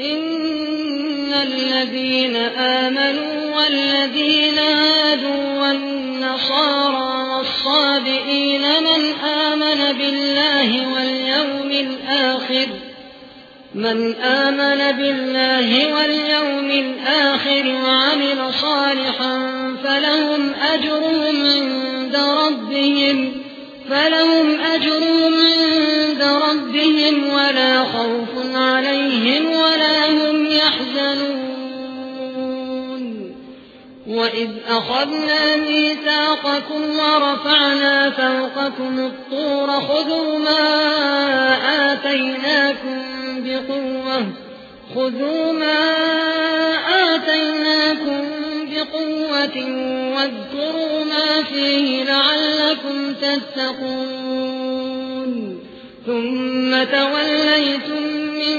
إن الذين آمنوا والذين هادوا والنصارى والصابئين من آمن بالله واليوم الآخر من آمن بالله واليوم الآخر وعمل صالحا فلهم أجرهم عند ربهم فلهم أجرهم عند ربهم ولا خوف عليهم ولا هم يحزنون. وإذ أخذنا ميثاقكم ورفعنا فوقكم الطور خذوا ما آتيناكم بقوة خذوا ما آتيناكم بقوة واذكروا ما فيه لعلكم تتقون. ثم توليتم من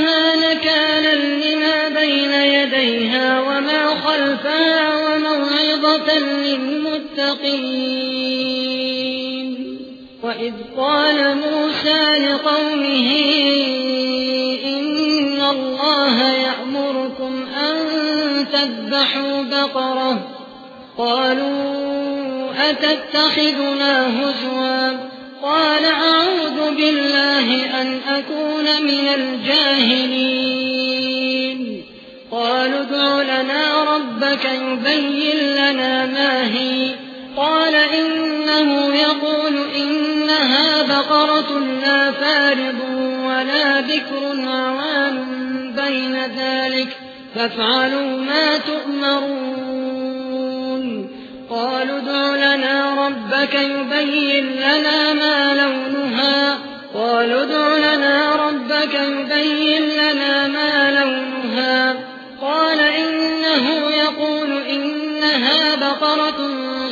خلفها وموعظة للمتقين وإذ قال موسى لقومه إن الله يأمركم أن تذبحوا بقرة قالوا أتتخذنا هزوا قال أعوذ بالله أن أكون من الجاهلين ربك يبين لنا ما هي. قال إنه يقول إنها بقرة لا فارض ولا بكر عوان بين ذلك. فافعلوا ما تؤمرون. قالوا ادع لنا ربك يبين لنا ما لونها. قالوا ادع لنا ربك يبين لنا إنها بقرة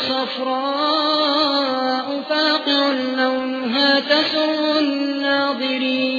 صفراء فاقع لونها تسر الناظرين